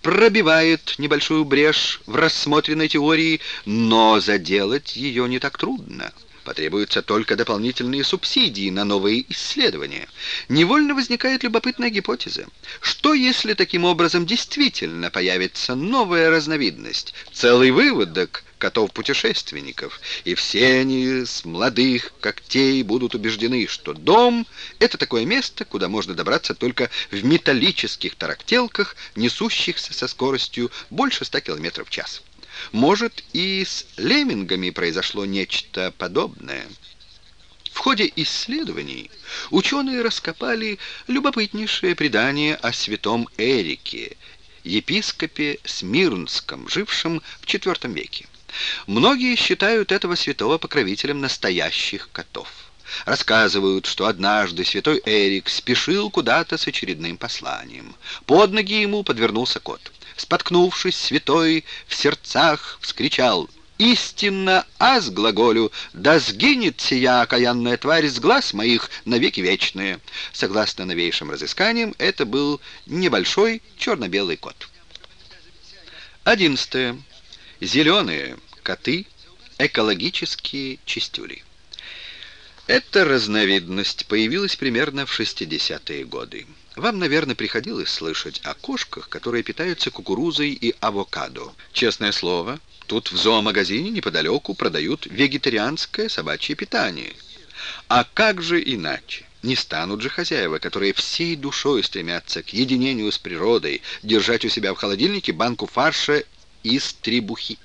пробивает небольшую брешь в рассмотренной теории, но заделать ее не так трудно. Потребуются только дополнительные субсидии на новые исследования. Невольно возникает любопытная гипотеза. Что если таким образом действительно появится новая разновидность, целый выводок котов-путешественников, и все они с молодых когтей будут убеждены, что дом — это такое место, куда можно добраться только в металлических тарактелках, несущихся со скоростью больше 100 км в час. Может, и с леммингами произошло нечто подобное. В ходе исследований ученые раскопали любопытнейшее предание о святом Эрике, епископе Смирнском, жившем в IV веке. Многие считают этого святого покровителем настоящих котов. Рассказывают, что однажды святой Эрик спешил куда-то с очередным посланием. Под ноги ему подвернулся кот. Споткнувшись, святой в сердцах вскричал «Истинно аз глаголю, да сгинет сия окаянная тварь с глаз моих навеки вечные». Согласно новейшим разысканиям, это был небольшой черно-белый кот. Одиннадцатое. Зеленые коты – экологические чистюли. Эта разновидность появилась примерно в 60-е годы. Вам, наверное, приходилось слышать о кошках, которые питаются кукурузой и авокадо. Честное слово, тут в зоомагазине неподалеку продают вегетарианское собачье питание. А как же иначе? Не станут же хозяева, которые всей душой стремятся к единению с природой, держать у себя в холодильнике банку фарша из требухи.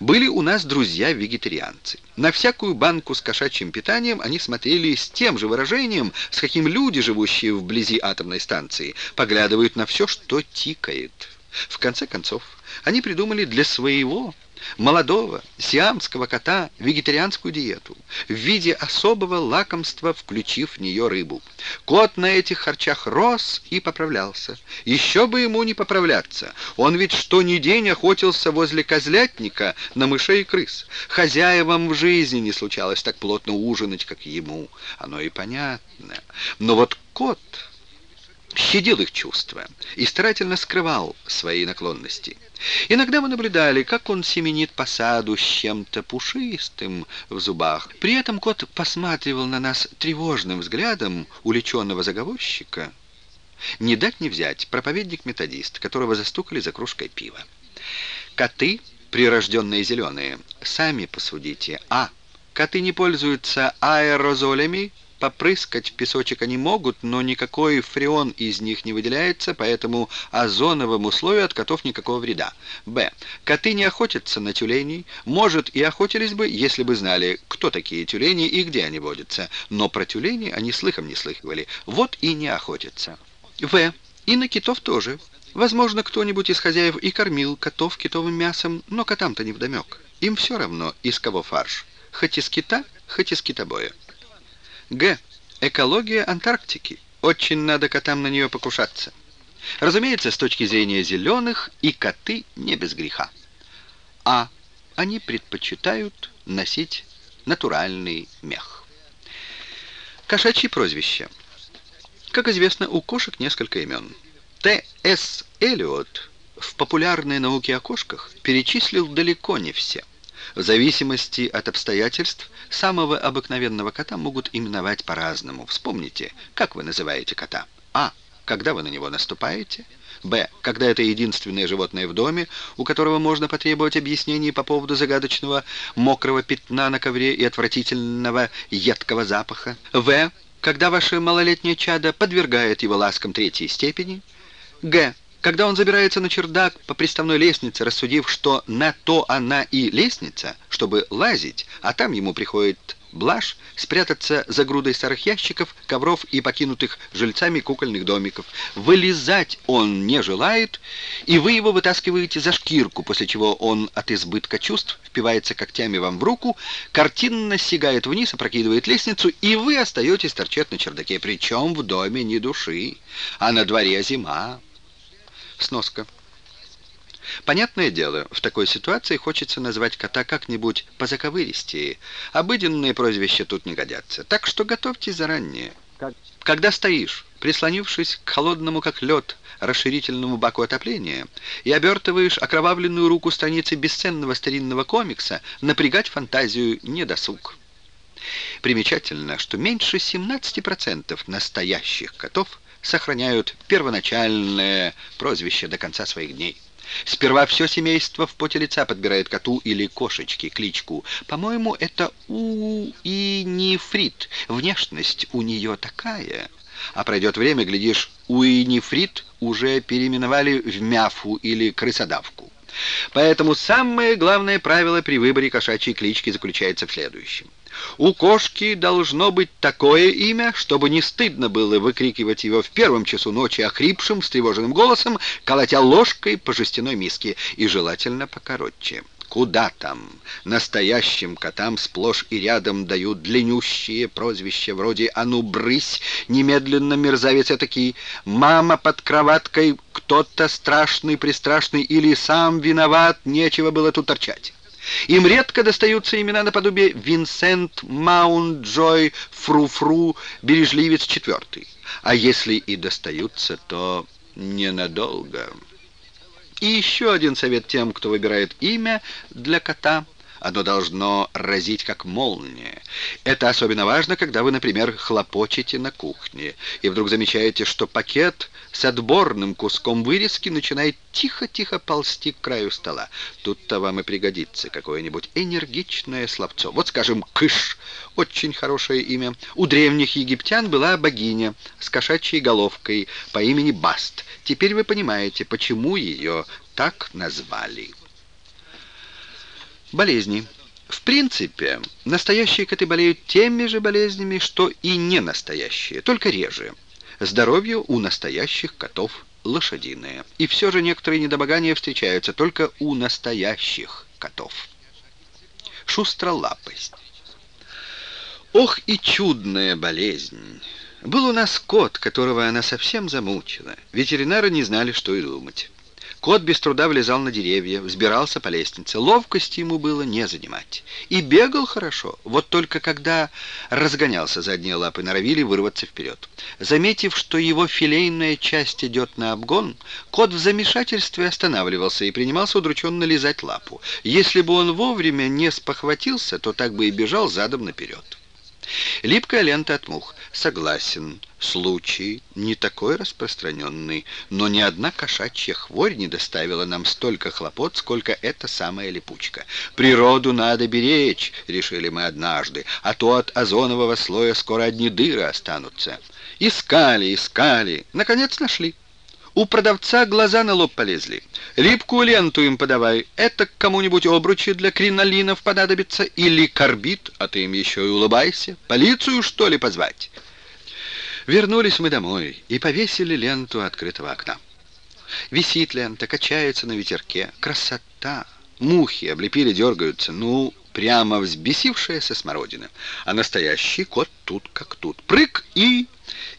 Были у нас друзья-вегетарианцы. На всякую банку с кошачьим питанием они смотрели с тем же выражением, с каким люди, живущие вблизи атомной станции, поглядывают на все, что тикает. В конце концов, они придумали для своего молодого сиамского кота вегетарианскую диету в виде особого лакомства, включив в нее рыбу. Кот на этих харчах рос и поправлялся. Еще бы ему не поправляться. Он ведь что ни день охотился возле козлятника на мышей и крыс. Хозяевам в жизни не случалось так плотно ужинать, как ему. Оно и понятно. Но вот кот щадил их чувства и старательно скрывал свои наклонности. Иногда мы наблюдали, как он семенит по саду с чем-то пушистым в зубах. При этом кот посматривал на нас тревожным взглядом уличенного заговорщика. Не дать не взять проповедник-методист, которого застукали за кружкой пива. Коты, прирожденные зеленые, сами посудите. А. Коты не пользуются аэрозолями, Попрыскать песочек они могут, но никакой фреон из них не выделяется, поэтому озоновому слою от котов никакого вреда. Б. Коты не охотятся на тюленей. Может, и охотились бы, если бы знали, кто такие тюлени и где они водятся. Но про тюленей они слыхом не слыхивали. Вот и не охотятся. В. И на китов тоже. Возможно, кто-нибудь из хозяев и кормил котов китовым мясом, но котам-то не вдомек. Им все равно, из кого фарш. Хоть из кита, хоть из китобоя. Г. Экология Антарктики. Очень надо котам на нее покушаться. Разумеется, с точки зрения зеленых и коты не без греха. А. Они предпочитают носить натуральный мех. Кошачьи прозвища. Как известно, у кошек несколько имен. Т.С. Эллиот в популярной науке о кошках перечислил далеко не все. В зависимости от обстоятельств самого обыкновенного кота могут именовать по-разному. Вспомните, как вы называете кота? А. Когда вы на него наступаете? Б. Когда это единственное животное в доме, у которого можно потребовать объяснений по поводу загадочного мокрого пятна на ковре и отвратительного едкого запаха. В. Когда ваше малолетнее чадо подвергает его ласкам третьей степени. Г. Когда он забирается на чердак по приставной лестнице, рассудив, что на то она и лестница, чтобы лазить, а там ему приходит блажь спрятаться за грудой старых ящиков, ковров и покинутых жильцами кукольных домиков. Вылезать он не желает, и вы его вытаскиваете за шкирку, после чего он от избытка чувств впивается когтями вам в руку, картинно сигает вниз, опрокидывает лестницу, и вы остаетесь торчать на чердаке, причем в доме ни души, а на дворе зима. Сноска. Понятное дело, в такой ситуации хочется назвать кота как-нибудь позаковыристее. Обыденные прозвища тут не годятся. Так что готовьтесь заранее. Когда стоишь, прислонившись к холодному как лед расширительному баку отопления и обертываешь окровавленную руку страницы бесценного старинного комикса, напрягать фантазию не досуг. Примечательно, что меньше 17% настоящих котов сохраняют первоначальное прозвище до конца своих дней. Сперва все семейство в поте лица подбирает коту или кошечке кличку. По-моему, это у и нефрит. Внешность у нее такая. А пройдет время, глядишь, у и нефрит уже переименовали в мяфу или крысодавку. Поэтому самое главное правило при выборе кошачьей клички заключается в следующем. У кошки должно быть такое имя, чтобы не стыдно было выкрикивать его в первом часу ночи охрипшим, встревоженным голосом, колотя ложкой по жестяной миске, и желательно покороче. Куда там? Настоящим котам сплошь и рядом дают длиннющие прозвища вроде «А ну, брысь!» «Немедленно, мерзавец этакий!» «Мама под кроваткой!» «Кто-то страшный-пристрашный!» или «Сам виноват!» «Нечего было тут торчать!» Им редко достаются имена наподобие Винсент, Маунт, Джой, Фру-Фру, Бережливец четвертый. А если и достаются, то ненадолго. И еще один совет тем, кто выбирает имя для кота – оно должно разить как молния. Это особенно важно, когда вы, например, хлопочете на кухне, и вдруг замечаете, что пакет с отборным куском вырезки начинает тихо-тихо ползти к краю стола. Тут-то вам и пригодится какое-нибудь энергичное словцо. Вот, скажем, «кыш» — очень хорошее имя. У древних египтян была богиня с кошачьей головкой по имени Баст. Теперь вы понимаете, почему ее так назвали. Болезни. В принципе, настоящие коты болеют теми же болезнями, что и не настоящие, только реже. Здоровье у настоящих котов лошадиное. И все же некоторые недомогания встречаются только у настоящих котов. Шустролапость. Ох и чудная болезнь. Был у нас кот, которого она совсем замучила. Ветеринары не знали, что и думать. Кот без труда влезал на деревья, взбирался по лестнице. Ловкости ему было не занимать. И бегал хорошо, вот только когда разгонялся задние лапы, норовили вырваться вперед. Заметив, что его филейная часть идет на обгон, кот в замешательстве останавливался и принимался удрученно лизать лапу. Если бы он вовремя не спохватился, то так бы и бежал задом наперед. Липкая лента от мух. Согласен, случай не такой распространенный, но ни одна кошачья хворь не доставила нам столько хлопот, сколько эта самая липучка. Природу надо беречь, решили мы однажды, а то от озонового слоя скоро одни дыры останутся. Искали, искали, наконец нашли. У продавца глаза на лоб полезли. Липкую ленту им подавай. Это кому-нибудь обручи для кринолинов понадобится. Или корбит, а ты им еще и улыбайся. Полицию, что ли, позвать? Вернулись мы домой и повесили ленту открытого окна. Висит лента, качается на ветерке. Красота! Мухи облепили, дергаются. Ну, прямо взбесившаяся смородина. А настоящий кот тут как тут. Прыг и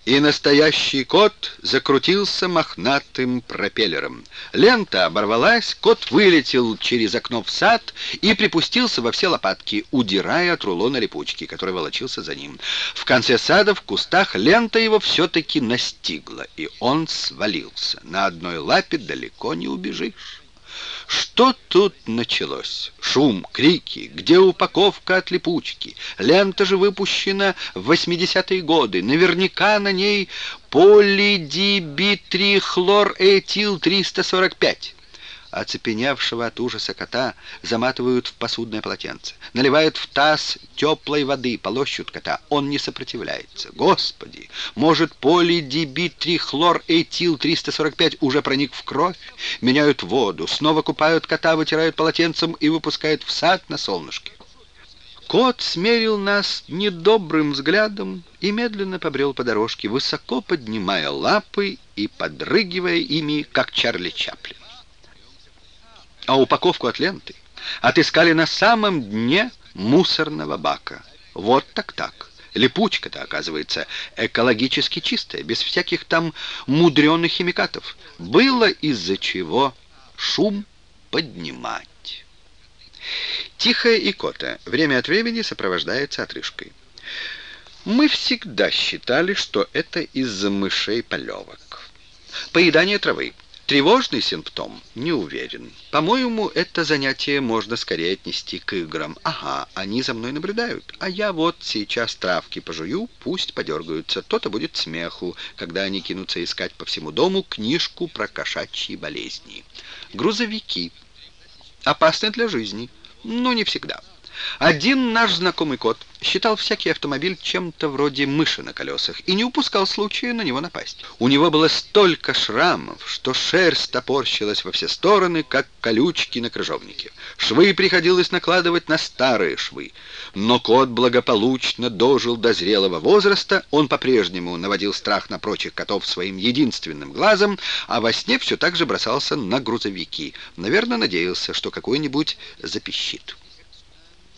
и настоящий кот закрутился мохнатым пропеллером. Лента оборвалась, кот вылетел через окно в сад и припустился во все лопатки, удирая от рулона липучки, который волочился за ним. В конце сада в кустах лента его все-таки настигла, и он свалился. На одной лапе далеко не убежишь. Что тут началось? Шум, крики, где упаковка от липучки? Лента же выпущена в 80-е годы. Наверняка на ней полидибитрихлоретил-345 оцепеневшего от ужаса кота заматывают в посудное полотенце, наливают в таз теплой воды, полощут кота. Он не сопротивляется. Господи, может, полидибитрихлоретил-345 уже проник в кровь? Меняют воду, снова купают кота, вытирают полотенцем и выпускают в сад на солнышке. Кот смерил нас недобрым взглядом и медленно побрел по дорожке, высоко поднимая лапы и подрыгивая ими, как Чарли Чаплин а упаковку от ленты отыскали на самом дне мусорного бака. Вот так-так. Липучка-то, оказывается, экологически чистая, без всяких там мудреных химикатов. Было из-за чего шум поднимать. Тихая икота время от времени сопровождается отрыжкой. Мы всегда считали, что это из-за мышей полевок. Поедание травы. Тревожный симптом? Не уверен. По-моему, это занятие можно скорее отнести к играм. Ага, они за мной наблюдают. А я вот сейчас травки пожую, пусть подергаются. То-то будет смеху, когда они кинутся искать по всему дому книжку про кошачьи болезни. Грузовики. Опасны для жизни, но не всегда. Один наш знакомый кот считал всякий автомобиль чем-то вроде мыши на колесах и не упускал случая на него напасть. У него было столько шрамов, что шерсть топорщилась во все стороны, как колючки на крыжовнике. Швы приходилось накладывать на старые швы. Но кот благополучно дожил до зрелого возраста, он по-прежнему наводил страх на прочих котов своим единственным глазом, а во сне все так же бросался на грузовики. Наверное, надеялся, что какой-нибудь запищит.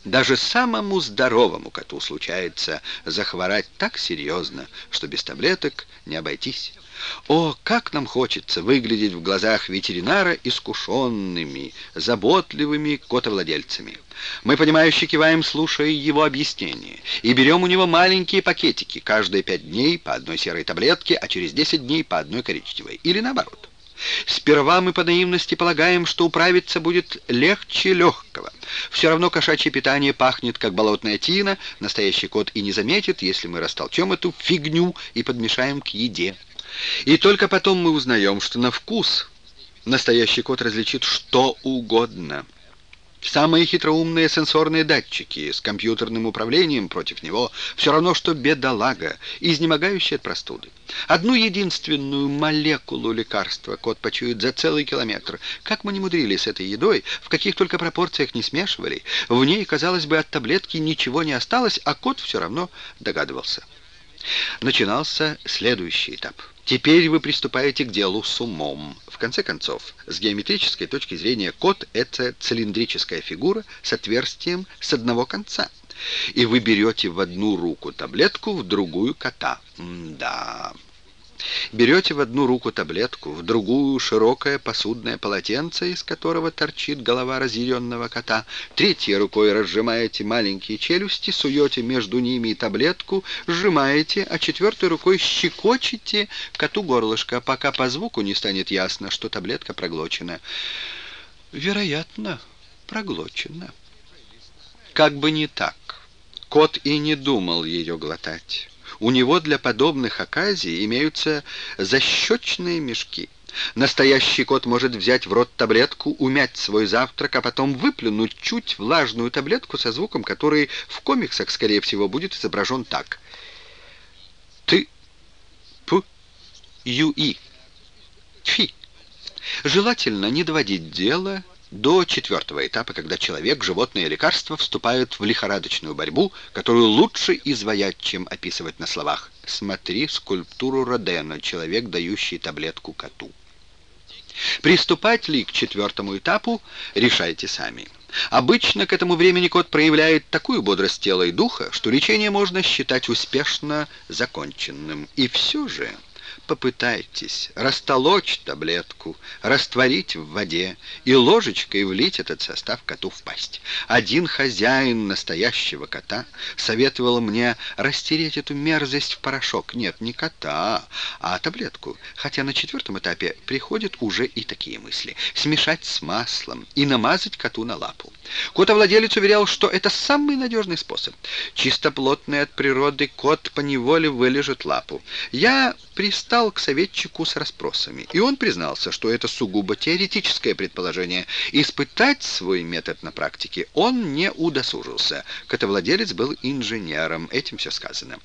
Даже самому здоровому коту случается захворать так серьезно, что без таблеток не обойтись. О, как нам хочется выглядеть в глазах ветеринара искушенными, заботливыми котовладельцами. Мы, понимающе киваем, слушая его объяснения, и берем у него маленькие пакетики, каждые пять дней по одной серой таблетке, а через десять дней по одной коричневой. Или наоборот. Сперва мы по наивности полагаем, что управиться будет легче легкого. Все равно кошачье питание пахнет, как болотная тина, настоящий кот и не заметит, если мы растолчем эту фигню и подмешаем к еде. И только потом мы узнаем, что на вкус настоящий кот различит что угодно. Самые хитроумные сенсорные датчики с компьютерным управлением против него все равно, что бедолага, изнемогающий от простуды. Одну единственную молекулу лекарства кот почует за целый километр. Как мы не мудрили с этой едой, в каких только пропорциях не смешивали, в ней, казалось бы, от таблетки ничего не осталось, а кот все равно догадывался. Начинался следующий этап. Теперь вы приступаете к делу с умом. В конце концов, с геометрической точки зрения кот — это цилиндрическая фигура с отверстием с одного конца. И вы берете в одну руку таблетку, в другую кота. М да... Берете в одну руку таблетку, в другую широкое посудное полотенце, из которого торчит голова разъяренного кота. Третьей рукой разжимаете маленькие челюсти, суете между ними таблетку, сжимаете, а четвертой рукой щекочете коту горлышко, пока по звуку не станет ясно, что таблетка проглочена. Вероятно, проглочена. Как бы не так. Кот и не думал ее глотать. У него для подобных оказий имеются защечные мешки. Настоящий кот может взять в рот таблетку, умять свой завтрак, а потом выплюнуть чуть влажную таблетку со звуком, который в комиксах, скорее всего, будет изображен так. Ты, п, ю, и. Тфи. Желательно не доводить дело до четвертого этапа, когда человек, животное и лекарство вступают в лихорадочную борьбу, которую лучше изваять, чем описывать на словах. Смотри скульптуру Родена, человек, дающий таблетку коту. Приступать ли к четвертому этапу, решайте сами. Обычно к этому времени кот проявляет такую бодрость тела и духа, что лечение можно считать успешно законченным. И все же попытайтесь растолочь таблетку, растворить в воде и ложечкой влить этот состав коту в пасть. Один хозяин настоящего кота советовал мне растереть эту мерзость в порошок. Нет, не кота, а таблетку. Хотя на четвертом этапе приходят уже и такие мысли. Смешать с маслом и намазать коту на лапу. Котовладелец уверял, что это самый надежный способ. Чистоплотный от природы кот поневоле вылежит лапу. Я пристал к советчику с расспросами, и он признался, что это сугубо теоретическое предположение. Испытать свой метод на практике он не удосужился. Котовладелец был инженером, этим все сказано.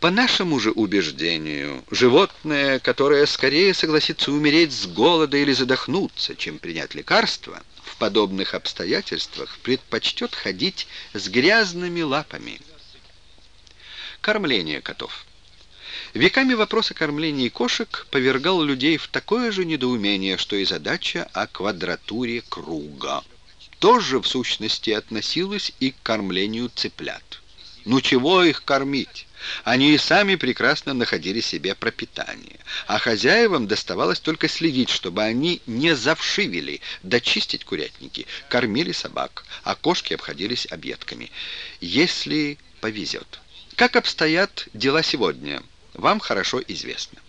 По нашему же убеждению, животное, которое скорее согласится умереть с голода или задохнуться, чем принять лекарство, в подобных обстоятельствах предпочтет ходить с грязными лапами. Кормление котов. Веками вопрос о кормлении кошек повергал людей в такое же недоумение, что и задача о квадратуре круга. Тоже, в сущности, относилось и к кормлению цыплят. Ну чего их кормить? Они и сами прекрасно находили себе пропитание, а хозяевам доставалось только следить, чтобы они не завшивели, дочистить курятники, кормили собак, а кошки обходились объедками, если повезет. Как обстоят дела сегодня? Вам хорошо известно.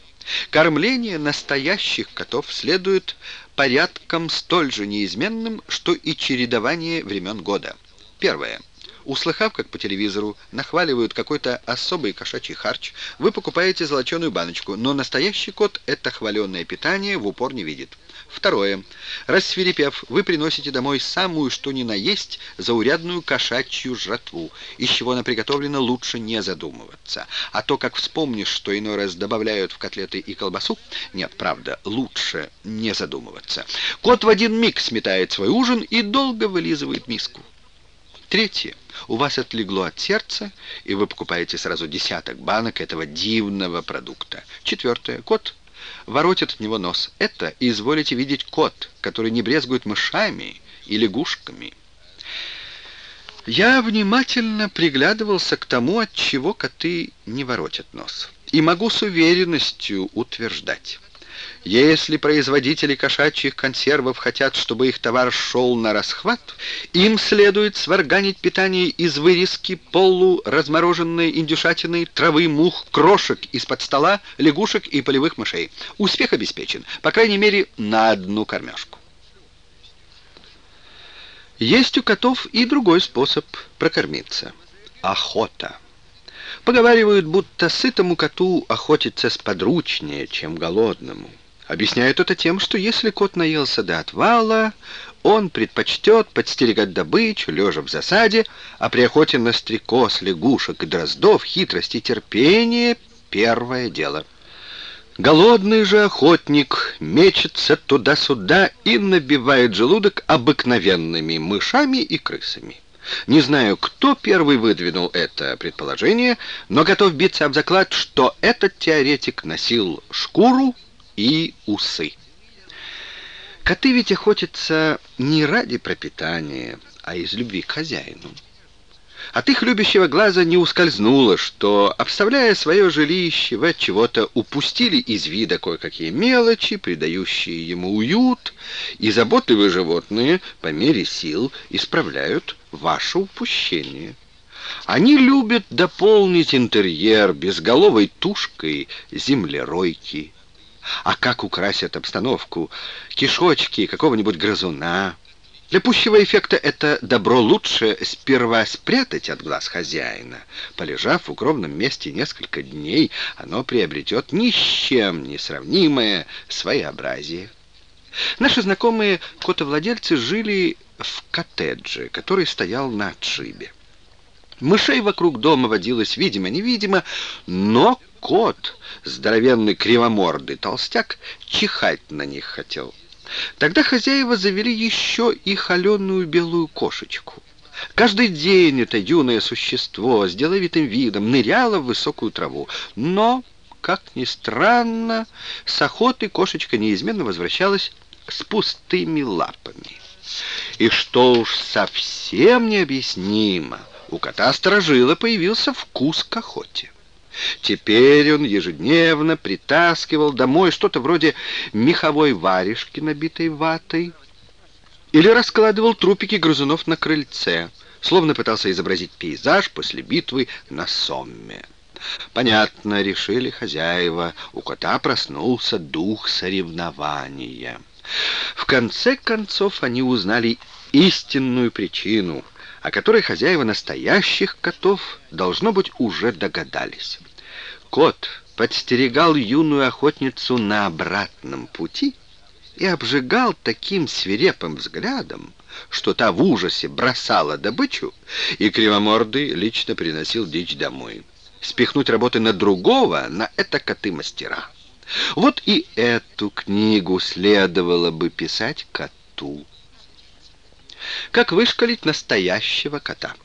Кормление настоящих котов следует порядкам столь же неизменным, что и чередование времен года. Первое. Услыхав, как по телевизору нахваливают какой-то особый кошачий харч, вы покупаете золоченую баночку, но настоящий кот это хваленное питание в упор не видит. Второе. Рассверепев, вы приносите домой самую что ни на есть заурядную кошачью жратву, из чего она приготовлена, лучше не задумываться. А то, как вспомнишь, что иной раз добавляют в котлеты и колбасу, нет, правда, лучше не задумываться. Кот в один миг сметает свой ужин и долго вылизывает миску. Третье. У вас отлегло от сердца, и вы покупаете сразу десяток банок этого дивного продукта. Четвертое. Кот воротит от него нос. Это, изволите видеть, кот, который не брезгует мышами и лягушками. Я внимательно приглядывался к тому, от чего коты не воротят нос. И могу с уверенностью утверждать. Если производители кошачьих консервов хотят, чтобы их товар шел на расхват, им следует сварганить питание из вырезки полуразмороженной индюшатины, травы, мух, крошек из-под стола, лягушек и полевых мышей. Успех обеспечен, по крайней мере, на одну кормежку. Есть у котов и другой способ прокормиться – охота. Поговаривают, будто сытому коту охотиться сподручнее, чем голодному. Объясняют это тем, что если кот наелся до отвала, он предпочтет подстерегать добычу, лежа в засаде, а при охоте на стрекоз, лягушек и дроздов хитрость и терпение — первое дело. Голодный же охотник мечется туда-сюда и набивает желудок обыкновенными мышами и крысами. Не знаю, кто первый выдвинул это предположение, но готов биться об заклад, что этот теоретик носил шкуру и усы. Коты ведь охотятся не ради пропитания, а из любви к хозяину. От их любящего глаза не ускользнуло, что, обставляя свое жилище, вы от чего-то упустили из вида кое-какие мелочи, придающие ему уют, и заботливые животные по мере сил исправляют ваше упущение. Они любят дополнить интерьер безголовой тушкой землеройки, а как украсят обстановку? Кишочки какого-нибудь грызуна. Для пущего эффекта это добро лучше сперва спрятать от глаз хозяина. Полежав в укромном месте несколько дней, оно приобретет ни с чем не сравнимое своеобразие. Наши знакомые котовладельцы жили в коттедже, который стоял на отшибе. Мышей вокруг дома водилось видимо-невидимо, но кот, здоровенный кривомордый толстяк, чихать на них хотел. Тогда хозяева завели еще и холеную белую кошечку. Каждый день это юное существо с деловитым видом ныряло в высокую траву, но, как ни странно, с охоты кошечка неизменно возвращалась с пустыми лапами. И что уж совсем необъяснимо, у кота-сторожила появился вкус к охоте. Теперь он ежедневно притаскивал домой что-то вроде меховой варежки, набитой ватой, или раскладывал трупики грызунов на крыльце, словно пытался изобразить пейзаж после битвы на Сомме. Понятно, решили хозяева, у кота проснулся дух соревнования. В конце концов они узнали истинную причину — о которой хозяева настоящих котов, должно быть, уже догадались. Кот подстерегал юную охотницу на обратном пути и обжигал таким свирепым взглядом, что та в ужасе бросала добычу, и кривомордый лично приносил дичь домой. Спихнуть работы на другого, на это коты-мастера. Вот и эту книгу следовало бы писать коту. Как вышкалить настоящего кота?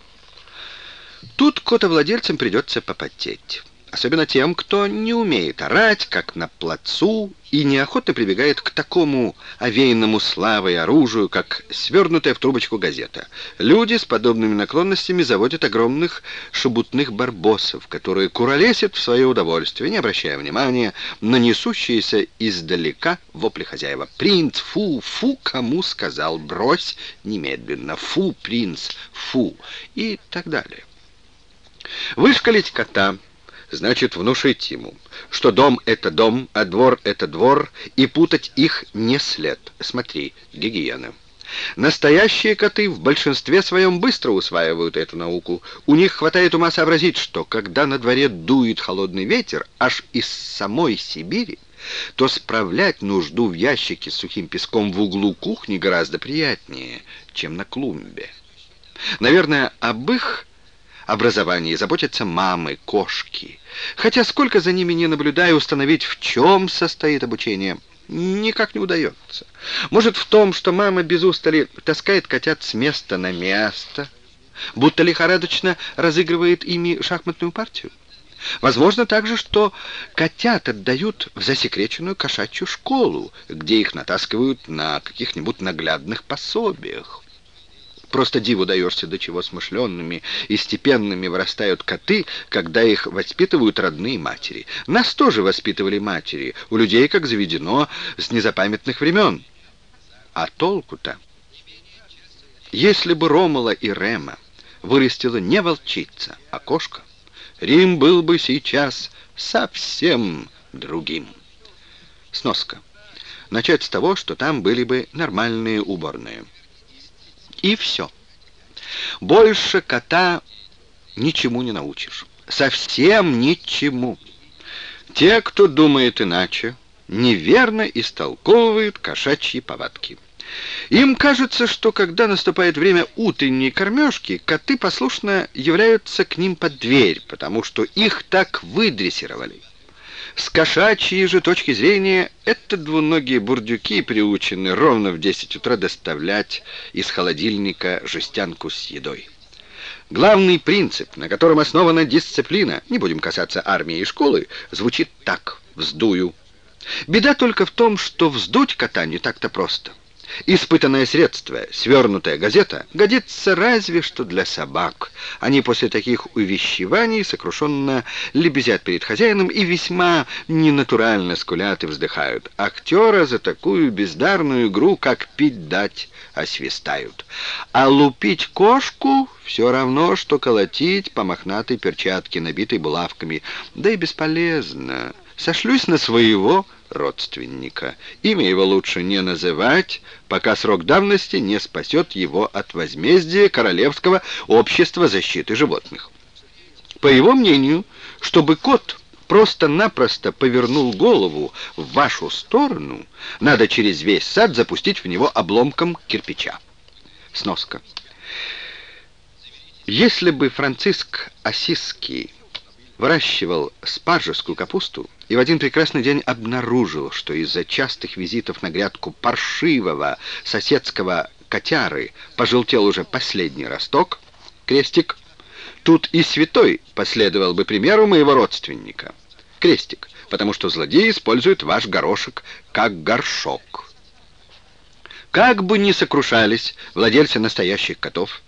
Тут котовладельцам придется попотеть. Особенно тем, кто не умеет орать, как на плацу, и неохотно прибегает к такому овеянному славой оружию, как свернутая в трубочку газета. Люди с подобными наклонностями заводят огромных шебутных барбосов, которые куролесят в свое удовольствие, не обращая внимания на несущиеся издалека вопли хозяева. «Принц, фу, фу, кому сказал? Брось немедленно! Фу, принц, фу!» и так далее. Вышкалить кота — значит внушить ему, что дом — это дом, а двор — это двор, и путать их не след. Смотри, гигиена. Настоящие коты в большинстве своем быстро усваивают эту науку. У них хватает ума сообразить, что когда на дворе дует холодный ветер, аж из самой Сибири, то справлять нужду в ящике с сухим песком в углу кухни гораздо приятнее, чем на клумбе. Наверное, об их образовании заботятся мамы, кошки. Хотя сколько за ними не наблюдаю, установить, в чем состоит обучение, никак не удается. Может, в том, что мама без устали таскает котят с места на место, будто лихорадочно разыгрывает ими шахматную партию. Возможно также, что котят отдают в засекреченную кошачью школу, где их натаскивают на каких-нибудь наглядных пособиях. Просто диву даешься, до чего смышленными и степенными вырастают коты, когда их воспитывают родные матери. Нас тоже воспитывали матери, у людей, как заведено, с незапамятных времен. А толку-то? Если бы Ромала и Рема вырастила не волчица, а кошка, Рим был бы сейчас совсем другим. Сноска. Начать с того, что там были бы нормальные уборные. И все. Больше кота ничему не научишь. Совсем ничему. Те, кто думает иначе, неверно истолковывают кошачьи повадки. Им кажется, что когда наступает время утренней кормежки, коты послушно являются к ним под дверь, потому что их так выдрессировали. С кошачьей же точки зрения, это двуногие бурдюки приучены ровно в 10 утра доставлять из холодильника жестянку с едой. Главный принцип, на котором основана дисциплина, не будем касаться армии и школы, звучит так «вздую». Беда только в том, что вздуть кота не так-то просто. Испытанное средство, свернутая газета, годится разве что для собак. Они после таких увещеваний сокрушенно лебезят перед хозяином и весьма ненатурально скулят и вздыхают. Актера за такую бездарную игру, как пить дать, освистают. А лупить кошку все равно, что колотить по мохнатой перчатке, набитой булавками. Да и бесполезно. Сошлюсь на своего родственника. Имя его лучше не называть, пока срок давности не спасет его от возмездия Королевского общества защиты животных. По его мнению, чтобы кот просто-напросто повернул голову в вашу сторону, надо через весь сад запустить в него обломком кирпича. Сноска. Если бы Франциск Осиский выращивал спаржескую капусту и в один прекрасный день обнаружил, что из-за частых визитов на грядку паршивого соседского котяры пожелтел уже последний росток, крестик, тут и святой последовал бы примеру моего родственника. Крестик, потому что злодеи используют ваш горошек как горшок. Как бы ни сокрушались владельцы настоящих котов,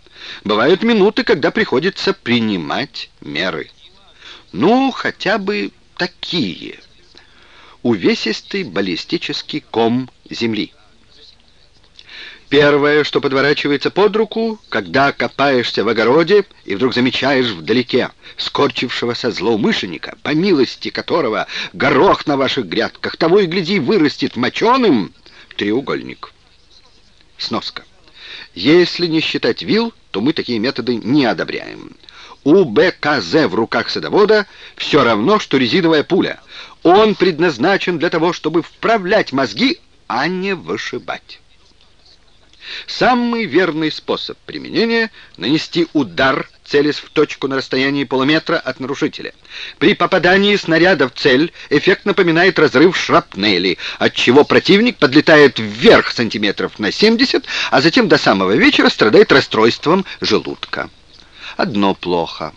бывают минуты, когда приходится принимать меры. Ну, хотя бы такие. Увесистый баллистический ком земли. Первое, что подворачивается под руку, когда копаешься в огороде и вдруг замечаешь вдалеке скорчившегося злоумышленника, по милости которого горох на ваших грядках, того и гляди, вырастет моченым, треугольник. Сноска. Если не считать вил, то мы такие методы не одобряем. У БКЗ в руках садовода все равно, что резиновая пуля. Он предназначен для того, чтобы вправлять мозги, а не вышибать. Самый верный способ применения — нанести удар, целясь в точку на расстоянии полуметра от нарушителя. При попадании снаряда в цель эффект напоминает разрыв шрапнели, отчего противник подлетает вверх сантиметров на 70, а затем до самого вечера страдает расстройством желудка. Одно плохо.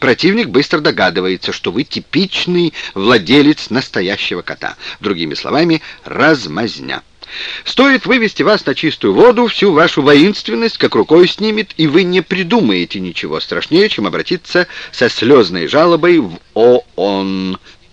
Противник быстро догадывается, что вы типичный владелец настоящего кота. Другими словами, размазня. Стоит вывести вас на чистую воду, всю вашу воинственность как рукой снимет, и вы не придумаете ничего страшнее, чем обратиться со слезной жалобой в ООН.